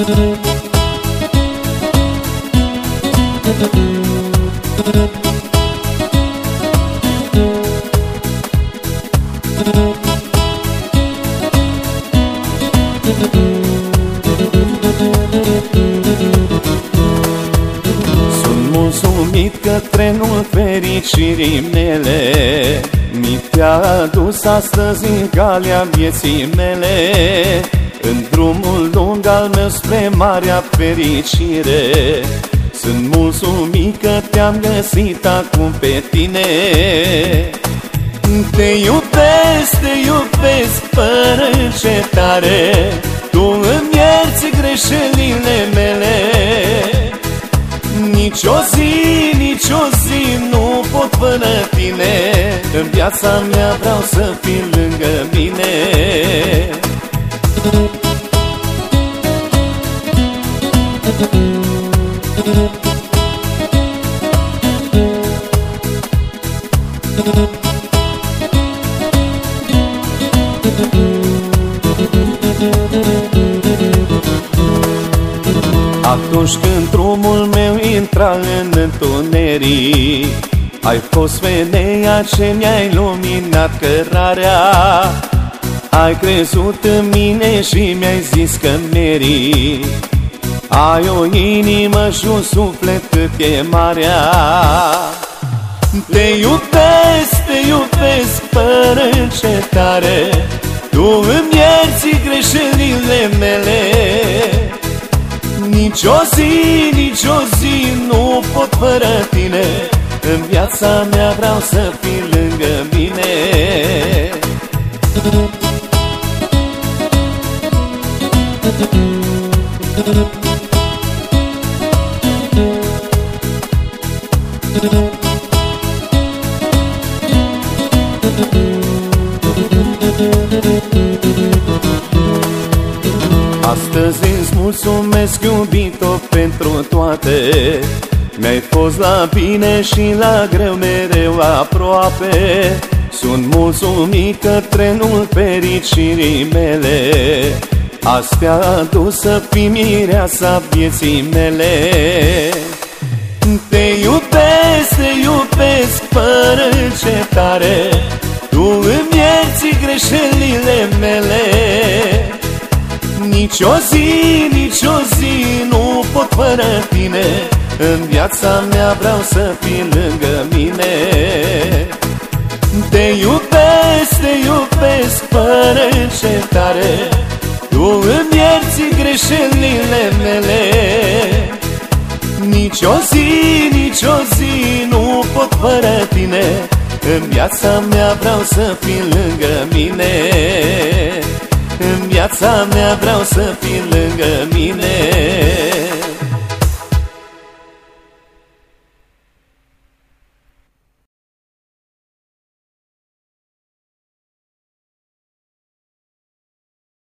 Sunt mulțumit că trenul fericirii mele Mi te-a adus astăzi în calea vieții mele În drumul lung al meu spre marea fericire. Sunt mulțumit că te-am găsit acum pe tine. Te iubesc, te iubesc fără încetare. Tu îmi ierți greșelile mele. Nici o zi, nici o zi nu pot fără tine. În viața mea vreau să fii lângă mine Atunci când drumul meu intra în întuneric Ai fost femeia ce mi-ai luminat cărarea Ai crezut în mine și mi-ai zis că merit. Ai o inimă și un suflet cât e marea. Te iubesc, te iubesc fără încetare. Tu îmi ierți greșelile mele. Nici o zi, nici o zi nu pot fără tine. În viața mea vreau să fii lângă mine Astăzi îți mulțumesc, iubito, pentru toate. Mi-ai fost la bine și la greu mereu aproape. Sunt mulțumit că trenul fericirii mele Azi te-a adus să fii mireasa vieții mele. Te iubesc, te iubesc fără încetare Tu îmi ierți greșelile mele. Nici o zi, nici o zi nu pot fără tine În viața mea vreau să fii lângă mine. Te iubesc, te iubesc fără încetare Tu îmi ierți greșelile mele. Nici o zi, nici o zi nu pot fără tine. În viața mea vreau să fii lângă mine. În viața mea vreau să fii lângă mine